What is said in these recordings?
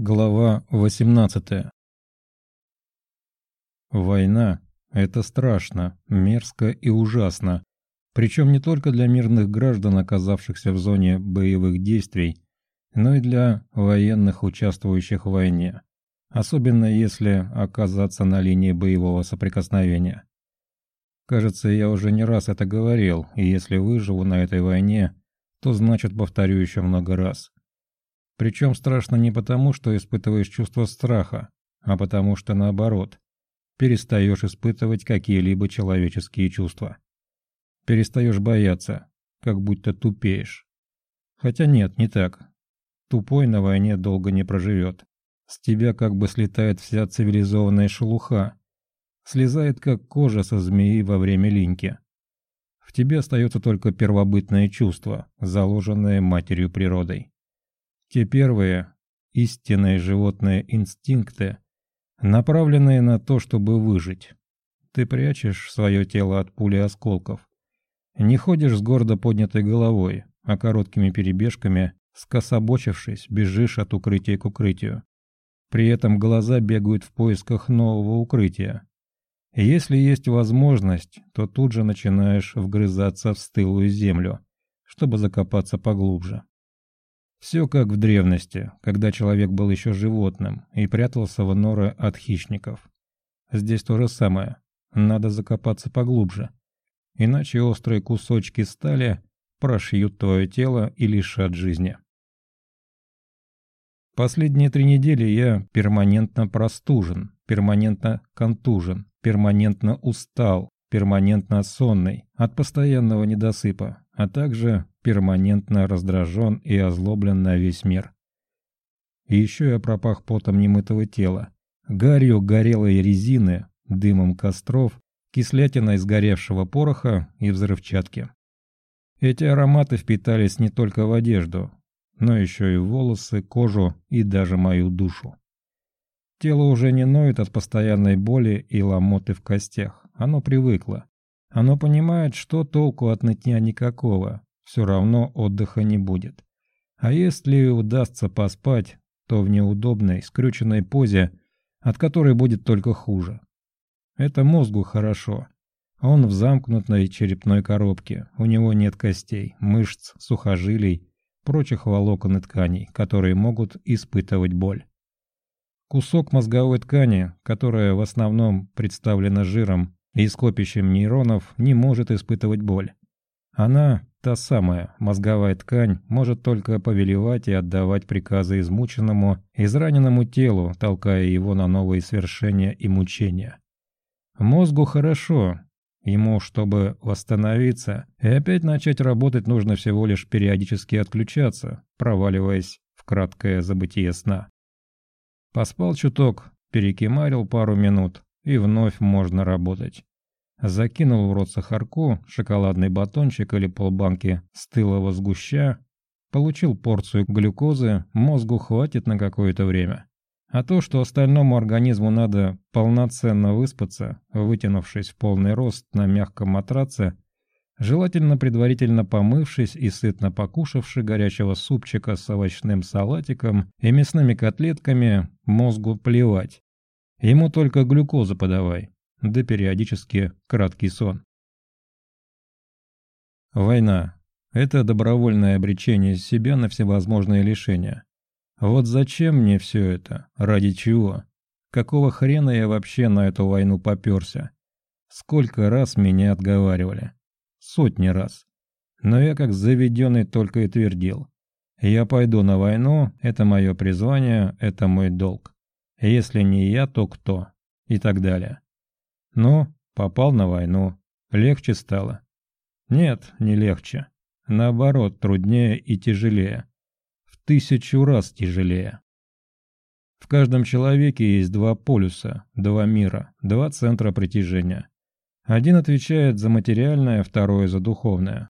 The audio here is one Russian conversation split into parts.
Глава 18 Война – это страшно, мерзко и ужасно. Причем не только для мирных граждан, оказавшихся в зоне боевых действий, но и для военных, участвующих в войне. Особенно если оказаться на линии боевого соприкосновения. Кажется, я уже не раз это говорил, и если выживу на этой войне, то значит повторю еще много раз. Причем страшно не потому, что испытываешь чувство страха, а потому что наоборот, перестаешь испытывать какие-либо человеческие чувства. Перестаешь бояться, как будто тупеешь. Хотя нет, не так. Тупой на войне долго не проживет. С тебя как бы слетает вся цивилизованная шелуха. Слезает, как кожа со змеи во время линьки. В тебе остается только первобытное чувство, заложенное матерью природой. Те первые, истинные животные инстинкты, направленные на то, чтобы выжить. Ты прячешь свое тело от пули осколков. Не ходишь с гордо поднятой головой, а короткими перебежками, скособочившись, бежишь от укрытия к укрытию. При этом глаза бегают в поисках нового укрытия. Если есть возможность, то тут же начинаешь вгрызаться в стылую землю, чтобы закопаться поглубже. Все как в древности, когда человек был еще животным и прятался в норы от хищников. Здесь то же самое. Надо закопаться поглубже. Иначе острые кусочки стали прошьют твое тело и лишат жизни. Последние три недели я перманентно простужен, перманентно контужен, перманентно устал, перманентно сонный от постоянного недосыпа, а также перманентно раздражен и озлоблен на весь мир. И еще я пропах потом немытого тела, гарью горелой резины, дымом костров, кислятиной сгоревшего пороха и взрывчатки. Эти ароматы впитались не только в одежду, но еще и в волосы, кожу и даже мою душу. Тело уже не ноет от постоянной боли и ломоты в костях. Оно привыкло. Оно понимает, что толку от нытья никакого, все равно отдыха не будет. А если удастся поспать, то в неудобной, скрюченной позе, от которой будет только хуже. Это мозгу хорошо. Он в замкнутой черепной коробке, у него нет костей, мышц, сухожилий, прочих волокон и тканей, которые могут испытывать боль. Кусок мозговой ткани, которая в основном представлена жиром и скопищем нейронов, не может испытывать боль. Она, та самая мозговая ткань, может только повелевать и отдавать приказы измученному, израненному телу, толкая его на новые свершения и мучения. Мозгу хорошо. Ему, чтобы восстановиться и опять начать работать, нужно всего лишь периодически отключаться, проваливаясь в краткое забытие сна. Поспал чуток, перекимарил пару минут, и вновь можно работать. Закинул в рот сахарку, шоколадный батончик или полбанки стылого сгуща. Получил порцию глюкозы, мозгу хватит на какое-то время. А то, что остальному организму надо полноценно выспаться, вытянувшись в полный рост на мягком матраце, желательно предварительно помывшись и сытно покушавши горячего супчика с овощным салатиком и мясными котлетками, мозгу плевать. Ему только глюкозу подавай да периодически краткий сон. Война – это добровольное обречение себя на всевозможные лишения. Вот зачем мне все это? Ради чего? Какого хрена я вообще на эту войну попёрся? Сколько раз меня отговаривали? Сотни раз. Но я как заведенный только и твердил. Я пойду на войну, это мое призвание, это мой долг. Если не я, то кто? И так далее. Ну, попал на войну. Легче стало? Нет, не легче. Наоборот, труднее и тяжелее. В тысячу раз тяжелее. В каждом человеке есть два полюса, два мира, два центра притяжения. Один отвечает за материальное, второй за духовное.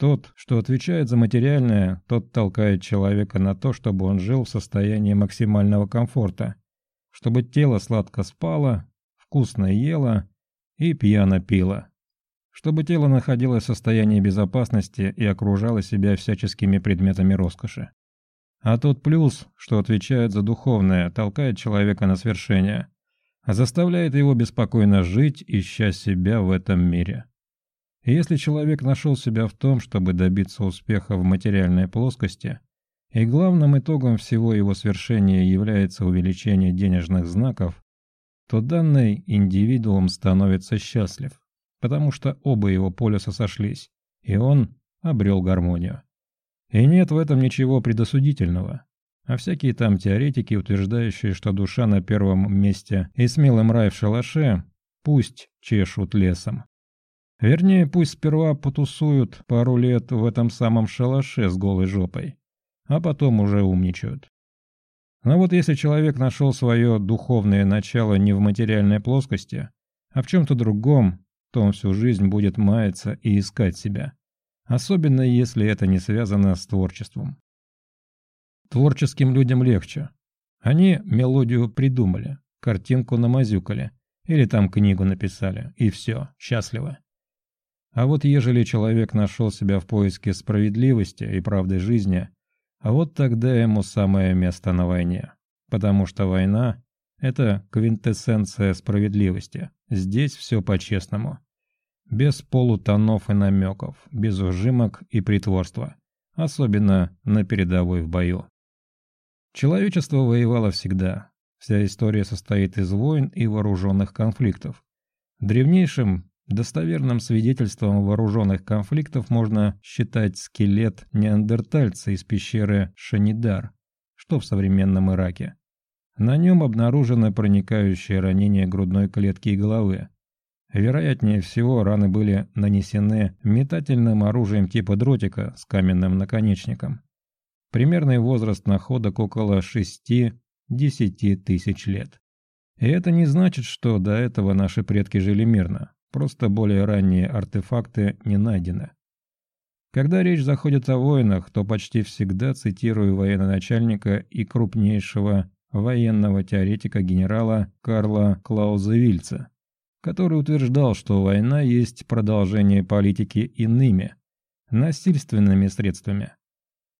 Тот, что отвечает за материальное, тот толкает человека на то, чтобы он жил в состоянии максимального комфорта, чтобы тело сладко спало, вкусно ела и пьяно пила. Чтобы тело находилось в состоянии безопасности и окружало себя всяческими предметами роскоши. А тот плюс, что отвечает за духовное, толкает человека на свершение, заставляет его беспокойно жить, ища себя в этом мире. И если человек нашел себя в том, чтобы добиться успеха в материальной плоскости, и главным итогом всего его свершения является увеличение денежных знаков, то данный индивидуум становится счастлив, потому что оба его полюса сошлись, и он обрел гармонию. И нет в этом ничего предосудительного. А всякие там теоретики, утверждающие, что душа на первом месте и смелым рай в шалаше, пусть чешут лесом. Вернее, пусть сперва потусуют пару лет в этом самом шалаше с голой жопой, а потом уже умничают. Но вот если человек нашел свое духовное начало не в материальной плоскости, а в чем-то другом, то он всю жизнь будет маяться и искать себя. Особенно если это не связано с творчеством. Творческим людям легче. Они мелодию придумали, картинку намазюкали, или там книгу написали, и все, счастливы. А вот ежели человек нашел себя в поиске справедливости и правды жизни, а вот тогда ему самое место на войне. Потому что война – это квинтэссенция справедливости. Здесь все по-честному. Без полутонов и намеков, без ужимок и притворства. Особенно на передовой в бою. Человечество воевало всегда. Вся история состоит из войн и вооруженных конфликтов. Древнейшим достоверным свидетельством вооруженных конфликтов можно считать скелет неандертальца из пещеры Шанидар, что в современном Ираке. На нем обнаружено проникающее ранение грудной клетки и головы, Вероятнее всего, раны были нанесены метательным оружием типа дротика с каменным наконечником. Примерный возраст находок около 6-10 тысяч лет. И это не значит, что до этого наши предки жили мирно, просто более ранние артефакты не найдены. Когда речь заходит о войнах, то почти всегда цитирую военачальника и крупнейшего военного теоретика генерала Карла Клаузевильца, который утверждал, что война есть продолжение политики иными, насильственными средствами.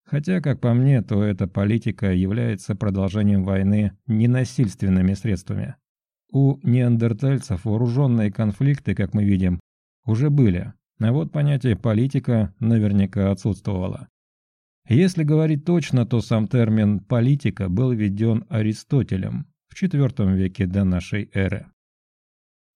Хотя, как по мне, то эта политика является продолжением войны ненасильственными средствами. У неандертальцев вооруженные конфликты, как мы видим, уже были, а вот понятие «политика» наверняка отсутствовало. Если говорить точно, то сам термин «политика» был введен Аристотелем в IV веке до нашей эры.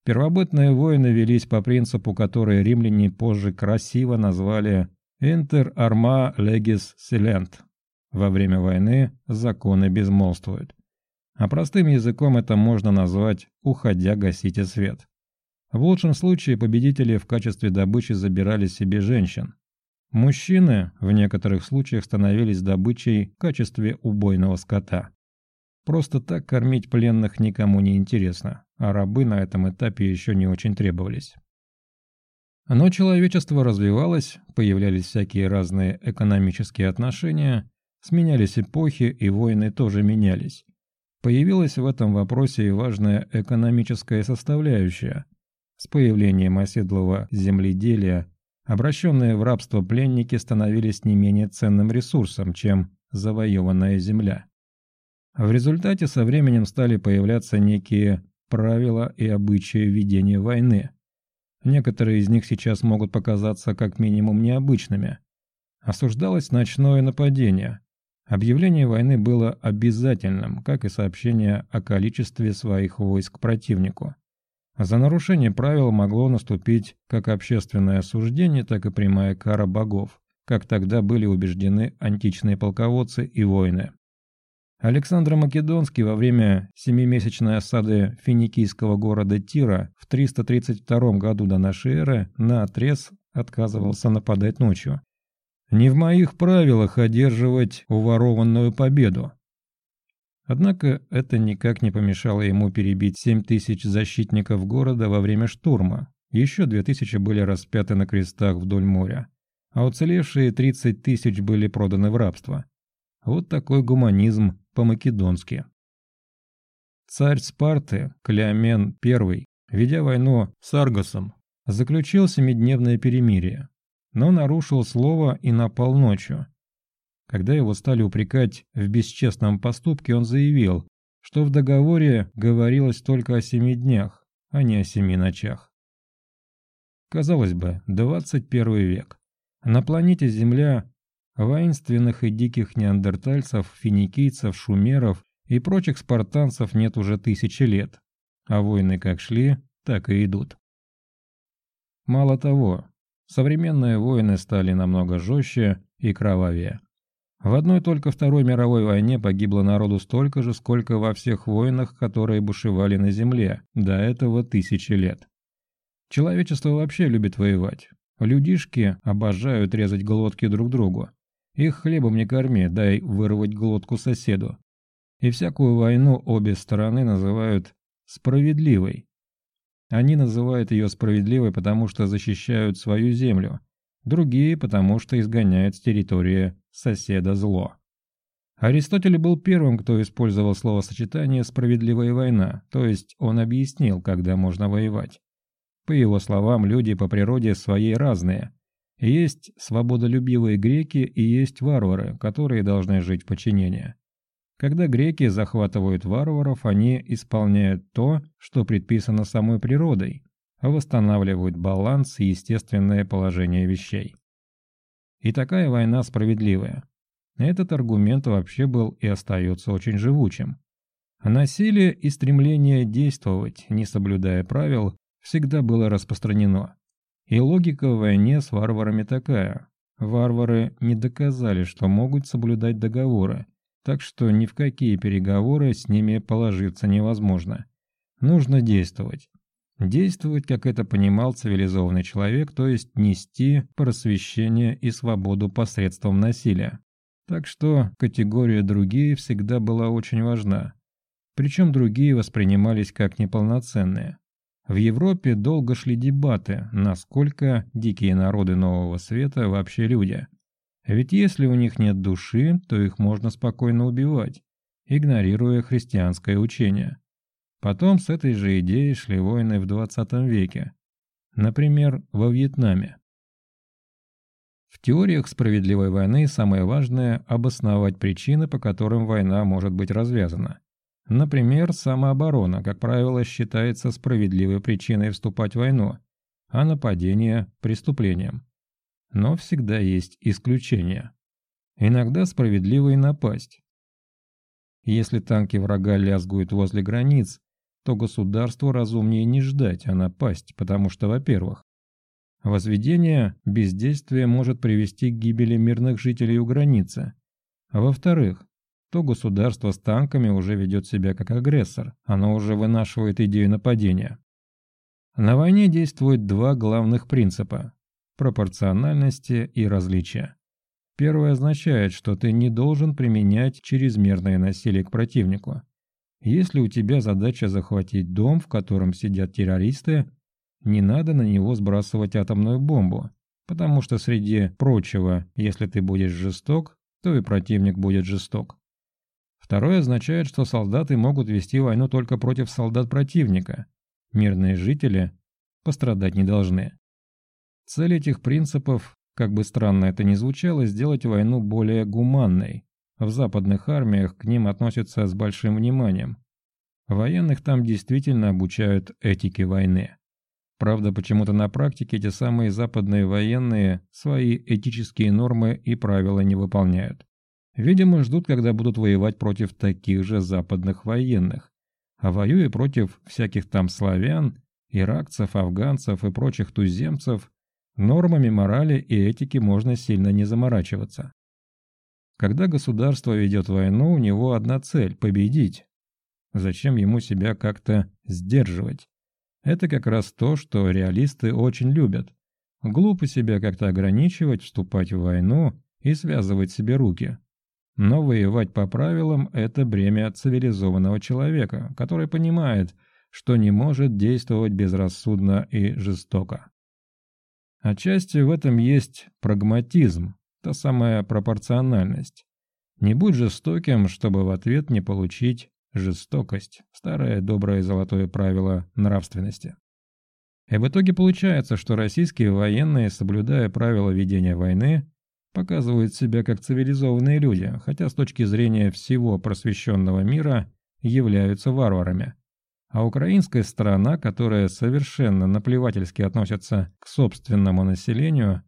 Первобытные войны велись по принципу, который римляне позже красиво назвали «inter arma legis silent» – во время войны законы безмолвствуют. А простым языком это можно назвать «уходя гасите свет». В лучшем случае победители в качестве добычи забирали себе женщин. Мужчины в некоторых случаях становились добычей в качестве убойного скота. Просто так кормить пленных никому не интересно, а рабы на этом этапе еще не очень требовались. Но человечество развивалось, появлялись всякие разные экономические отношения, сменялись эпохи и войны тоже менялись. Появилась в этом вопросе и важная экономическая составляющая. С появлением оседлого земледелия обращенные в рабство пленники становились не менее ценным ресурсом, чем завоеванная земля. В результате со временем стали появляться некие правила и обычаи ведения войны. Некоторые из них сейчас могут показаться как минимум необычными. Осуждалось ночное нападение. Объявление войны было обязательным, как и сообщение о количестве своих войск противнику. За нарушение правил могло наступить как общественное осуждение, так и прямая кара богов, как тогда были убеждены античные полководцы и воины. Александр Македонский во время семимесячной осады финикийского города Тира в 332 году до нашей эры наотрез отказывался нападать ночью. Не в моих правилах одерживать уворованную победу. Однако это никак не помешало ему перебить 7 тысяч защитников города во время штурма. Еще 2 тысячи были распяты на крестах вдоль моря, а уцелевшие 30 тысяч были проданы в рабство. Вот такой гуманизм по-македонски. Царь Спарты, Клеомен I, ведя войну с Аргосом, заключил семидневное перемирие, но нарушил слово и напал ночью. Когда его стали упрекать в бесчестном поступке, он заявил, что в договоре говорилось только о семи днях, а не о семи ночах. Казалось бы, 21 век. На планете Земля воинственных и диких неандертальцев, финикийцев, шумеров и прочих спартанцев нет уже тысячи лет, а войны как шли, так и идут. Мало того, современные войны стали намного жестче и кровавее. В одной только Второй мировой войне погибло народу столько же, сколько во всех войнах, которые бушевали на Земле, до этого тысячи лет. Человечество вообще любит воевать. Людишки обожают резать глотки друг другу. Их хлебом не корми, дай вырвать глотку соседу. И всякую войну обе стороны называют справедливой. Они называют ее справедливой, потому что защищают свою землю, другие, потому что изгоняют с территории соседа зло. Аристотель был первым, кто использовал словосочетание «справедливая война», то есть он объяснил, когда можно воевать. По его словам, люди по природе своей разные. Есть свободолюбивые греки и есть варвары, которые должны жить в подчинении. Когда греки захватывают варваров, они исполняют то, что предписано самой природой, восстанавливают баланс и естественное положение вещей. И такая война справедливая. Этот аргумент вообще был и остается очень живучим. Насилие и стремление действовать, не соблюдая правил, всегда было распространено. И логика в войне с варварами такая. Варвары не доказали, что могут соблюдать договоры, так что ни в какие переговоры с ними положиться невозможно. Нужно действовать. Действовать, как это понимал цивилизованный человек, то есть нести просвещение и свободу посредством насилия. Так что категория «другие» всегда была очень важна. Причем другие воспринимались как неполноценные. В Европе долго шли дебаты, насколько дикие народы Нового Света вообще люди. Ведь если у них нет души, то их можно спокойно убивать, игнорируя христианское учение. Потом с этой же идеей шли войны в 20 веке. Например, во Вьетнаме. В теориях справедливой войны самое важное – обосновать причины, по которым война может быть развязана. Например, самооборона, как правило, считается справедливой причиной вступать в войну, а нападение – преступлением. Но всегда есть исключения. Иногда справедливо напасть. Если танки врага лязгуют возле границ, то государству разумнее не ждать, а напасть, потому что, во-первых, возведение бездействия может привести к гибели мирных жителей у границы, во-вторых, то государство с танками уже ведет себя как агрессор, оно уже вынашивает идею нападения. На войне действуют два главных принципа – пропорциональности и различия. Первое означает, что ты не должен применять чрезмерное насилие к противнику – если у тебя задача захватить дом, в котором сидят террористы, не надо на него сбрасывать атомную бомбу, потому что среди прочего, если ты будешь жесток, то и противник будет жесток. Второе означает, что солдаты могут вести войну только против солдат противника. Мирные жители пострадать не должны. Цель этих принципов, как бы странно это ни звучало, сделать войну более гуманной, в западных армиях к ним относятся с большим вниманием. Военных там действительно обучают этике войны. Правда, почему-то на практике эти самые западные военные свои этические нормы и правила не выполняют. Видимо, ждут, когда будут воевать против таких же западных военных. А воюя против всяких там славян, иракцев, афганцев и прочих туземцев, нормами морали и этики можно сильно не заморачиваться. Когда государство ведет войну, у него одна цель – победить. Зачем ему себя как-то сдерживать? Это как раз то, что реалисты очень любят. Глупо себя как-то ограничивать, вступать в войну и связывать себе руки. Но воевать по правилам – это бремя цивилизованного человека, который понимает, что не может действовать безрассудно и жестоко. Отчасти в этом есть прагматизм, Та самая пропорциональность. Не будь жестоким, чтобы в ответ не получить жестокость. Старое доброе золотое правило нравственности. И в итоге получается, что российские военные, соблюдая правила ведения войны, показывают себя как цивилизованные люди, хотя с точки зрения всего просвещенного мира являются варварами. А украинская сторона, которая совершенно наплевательски относится к собственному населению,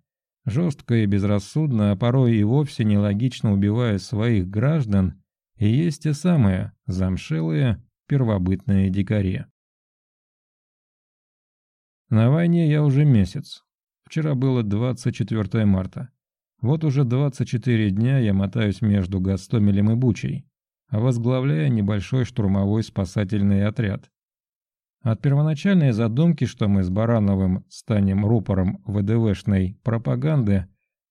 жестко и безрассудно, а порой и вовсе нелогично убивая своих граждан, и есть те самые замшелые первобытные дикари. На войне я уже месяц. Вчера было 24 марта. Вот уже 24 дня я мотаюсь между Гастомелем и Бучей, возглавляя небольшой штурмовой спасательный отряд. От первоначальной задумки, что мы с Барановым станем рупором ВДВшной пропаганды,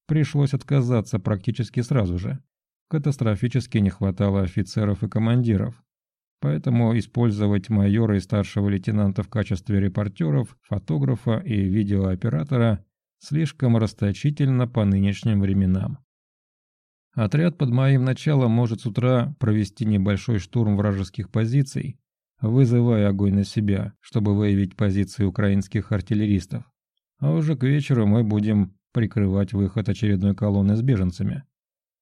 пришлось отказаться практически сразу же. Катастрофически не хватало офицеров и командиров. Поэтому использовать майора и старшего лейтенанта в качестве репортеров, фотографа и видеооператора слишком расточительно по нынешним временам. Отряд под моим началом может с утра провести небольшой штурм вражеских позиций, вызывая огонь на себя, чтобы выявить позиции украинских артиллеристов. А уже к вечеру мы будем прикрывать выход очередной колонны с беженцами.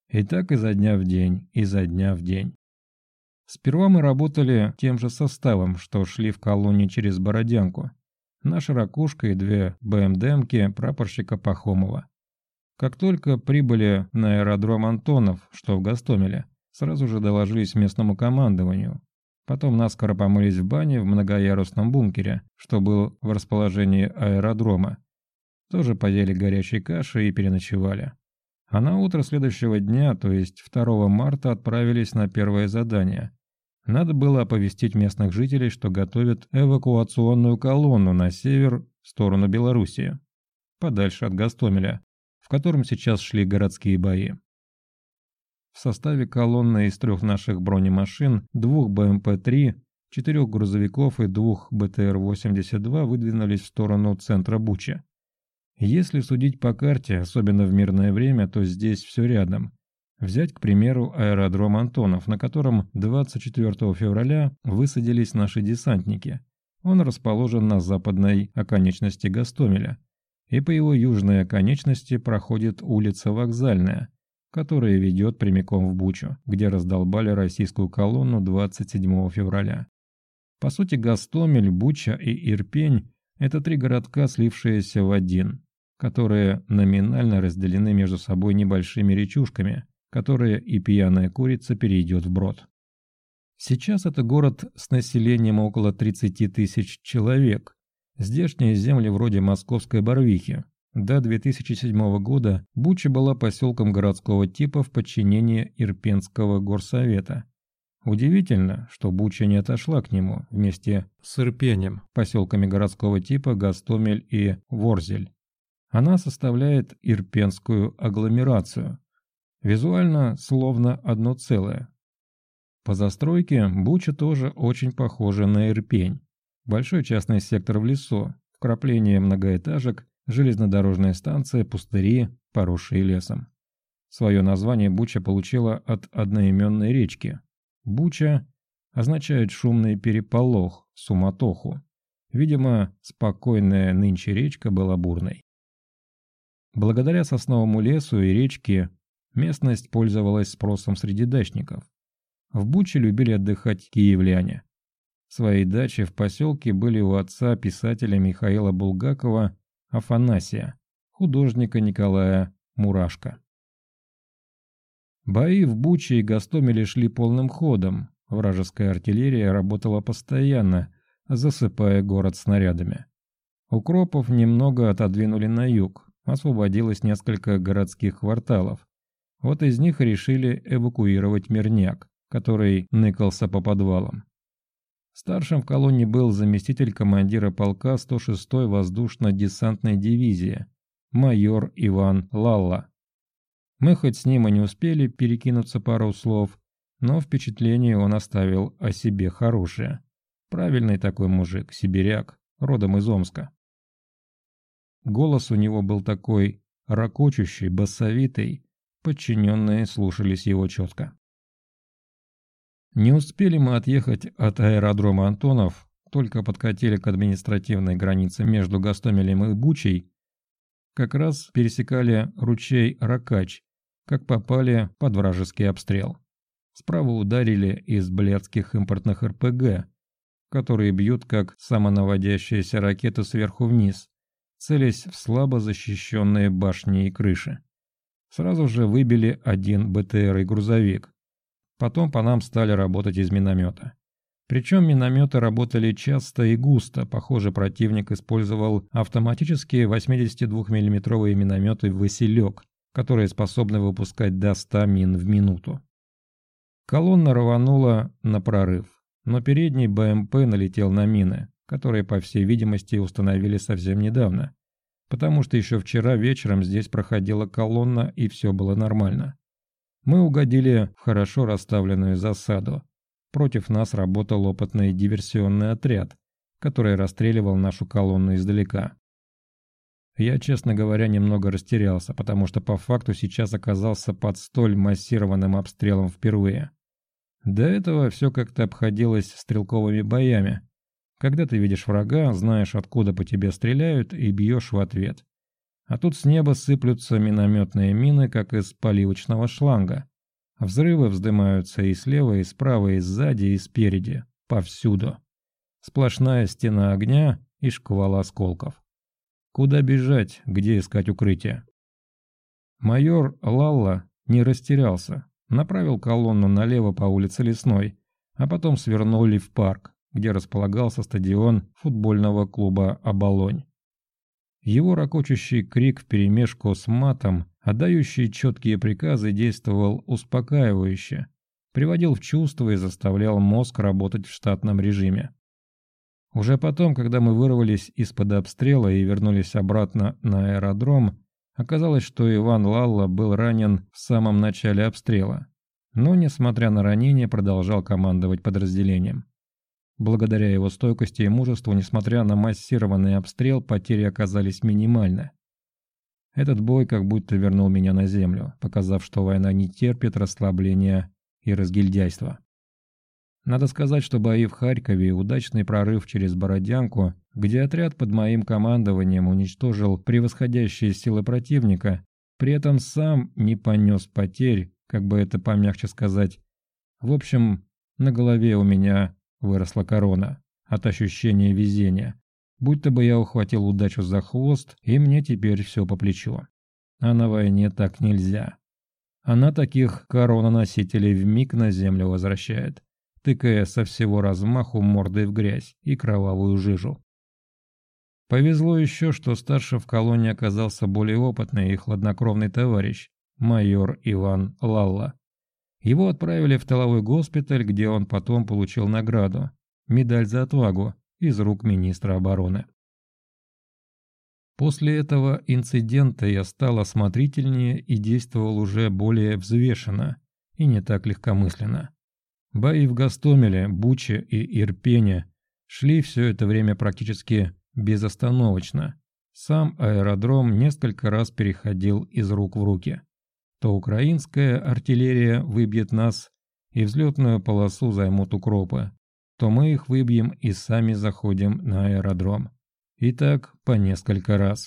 И так изо дня в день, изо дня в день. Сперва мы работали тем же составом, что шли в колонне через Бородянку, наша ракушка и две БМДМки прапорщика Пахомова. Как только прибыли на аэродром Антонов, что в Гастомеле, сразу же доложились местному командованию. Потом наскоро помылись в бане в многоярусном бункере, что был в расположении аэродрома. Тоже поели горячей каши и переночевали. А на утро следующего дня, то есть 2 марта, отправились на первое задание надо было оповестить местных жителей, что готовят эвакуационную колонну на север в сторону Белоруссии, подальше от Гастомеля, в котором сейчас шли городские бои. В составе колонны из трех наших бронемашин, двух БМП-3, четырех грузовиков и двух БТР-82 выдвинулись в сторону центра Буча. Если судить по карте, особенно в мирное время, то здесь все рядом – Взять, к примеру, аэродром Антонов, на котором 24 февраля высадились наши десантники. Он расположен на западной оконечности Гастомеля, и по его южной оконечности проходит улица Вокзальная, которая ведет прямиком в Бучу, где раздолбали российскую колонну 27 февраля. По сути, Гастомель, Буча и Ирпень – это три городка, слившиеся в один, которые номинально разделены между собой небольшими речушками – которые и пьяная курица перейдет в брод. Сейчас это город с населением около 30 тысяч человек. Здешние земли вроде московской Барвихи. До 2007 года Буча была поселком городского типа в подчинении Ирпенского горсовета. Удивительно, что Буча не отошла к нему вместе с Ирпенем, поселками городского типа Гастомель и Ворзель. Она составляет Ирпенскую агломерацию, Визуально словно одно целое. По застройке Буча тоже очень похожа на Ирпень. Большой частный сектор в лесу, вкрапление многоэтажек, железнодорожная станция, пустыри, поросшие лесом. Свое название Буча получила от одноименной речки. Буча означает шумный переполох, суматоху. Видимо, спокойная нынче речка была бурной. Благодаря сосновому лесу и речке Местность пользовалась спросом среди дачников. В Буче любили отдыхать киевляне. Свои дачи в поселке были у отца писателя Михаила Булгакова Афанасия, художника Николая Мурашко. Бои в Буче и Гастомеле шли полным ходом. Вражеская артиллерия работала постоянно, засыпая город снарядами. Укропов немного отодвинули на юг, освободилось несколько городских кварталов, вот из них решили эвакуировать мирняк, который ныкался по подвалам. Старшим в колонне был заместитель командира полка 106-й воздушно-десантной дивизии, майор Иван Лалла. Мы хоть с ним и не успели перекинуться пару слов, но впечатление он оставил о себе хорошее. Правильный такой мужик, сибиряк, родом из Омска. Голос у него был такой ракочущий, басовитый, Подчиненные слушались его четко. Не успели мы отъехать от аэродрома Антонов, только подкатили к административной границе между Гастомелем и Бучей, как раз пересекали ручей Ракач, как попали под вражеский обстрел. Справа ударили из блядских импортных РПГ, которые бьют как самонаводящиеся ракеты сверху вниз, целясь в слабо защищенные башни и крыши. Сразу же выбили один БТР и грузовик. Потом по нам стали работать из миномета. Причем минометы работали часто и густо, похоже, противник использовал автоматические 82 миллиметровые минометы «Василек», которые способны выпускать до 100 мин в минуту. Колонна рванула на прорыв, но передний БМП налетел на мины, которые, по всей видимости, установили совсем недавно, потому что еще вчера вечером здесь проходила колонна и все было нормально. Мы угодили в хорошо расставленную засаду, Против нас работал опытный диверсионный отряд, который расстреливал нашу колонну издалека. Я, честно говоря, немного растерялся, потому что по факту сейчас оказался под столь массированным обстрелом впервые. До этого все как-то обходилось стрелковыми боями. Когда ты видишь врага, знаешь, откуда по тебе стреляют, и бьешь в ответ. А тут с неба сыплются минометные мины, как из поливочного шланга. Взрывы вздымаются и слева, и справа, и сзади, и спереди. Повсюду. Сплошная стена огня и шквал осколков. Куда бежать, где искать укрытие? Майор Лалла не растерялся. Направил колонну налево по улице Лесной, а потом свернули в парк, где располагался стадион футбольного клуба «Оболонь». Его ракочущий крик вперемешку с матом отдающий четкие приказы, действовал успокаивающе, приводил в чувство и заставлял мозг работать в штатном режиме. Уже потом, когда мы вырвались из-под обстрела и вернулись обратно на аэродром, оказалось, что Иван Лалла был ранен в самом начале обстрела, но, несмотря на ранение, продолжал командовать подразделением. Благодаря его стойкости и мужеству, несмотря на массированный обстрел, потери оказались минимальны. Этот бой как будто вернул меня на землю, показав, что война не терпит расслабления и разгильдяйства. Надо сказать, что бои в Харькове и удачный прорыв через Бородянку, где отряд под моим командованием уничтожил превосходящие силы противника, при этом сам не понес потерь, как бы это помягче сказать. В общем, на голове у меня выросла корона от ощущения везения, Будто бы я ухватил удачу за хвост, и мне теперь все по плечу. А на войне так нельзя. Она таких корононосителей вмиг на землю возвращает, тыкая со всего размаху мордой в грязь и кровавую жижу. Повезло еще, что старше в колонии оказался более опытный и хладнокровный товарищ, майор Иван Лалла. Его отправили в тыловой госпиталь, где он потом получил награду – медаль за отвагу из рук министра обороны. После этого инцидента я стал осмотрительнее и действовал уже более взвешенно и не так легкомысленно. Бои в Гастомеле, Буче и Ирпене шли все это время практически безостановочно. Сам аэродром несколько раз переходил из рук в руки. То украинская артиллерия выбьет нас, и взлетную полосу займут укропы, то мы их выбьем и сами заходим на аэродром. И так по несколько раз.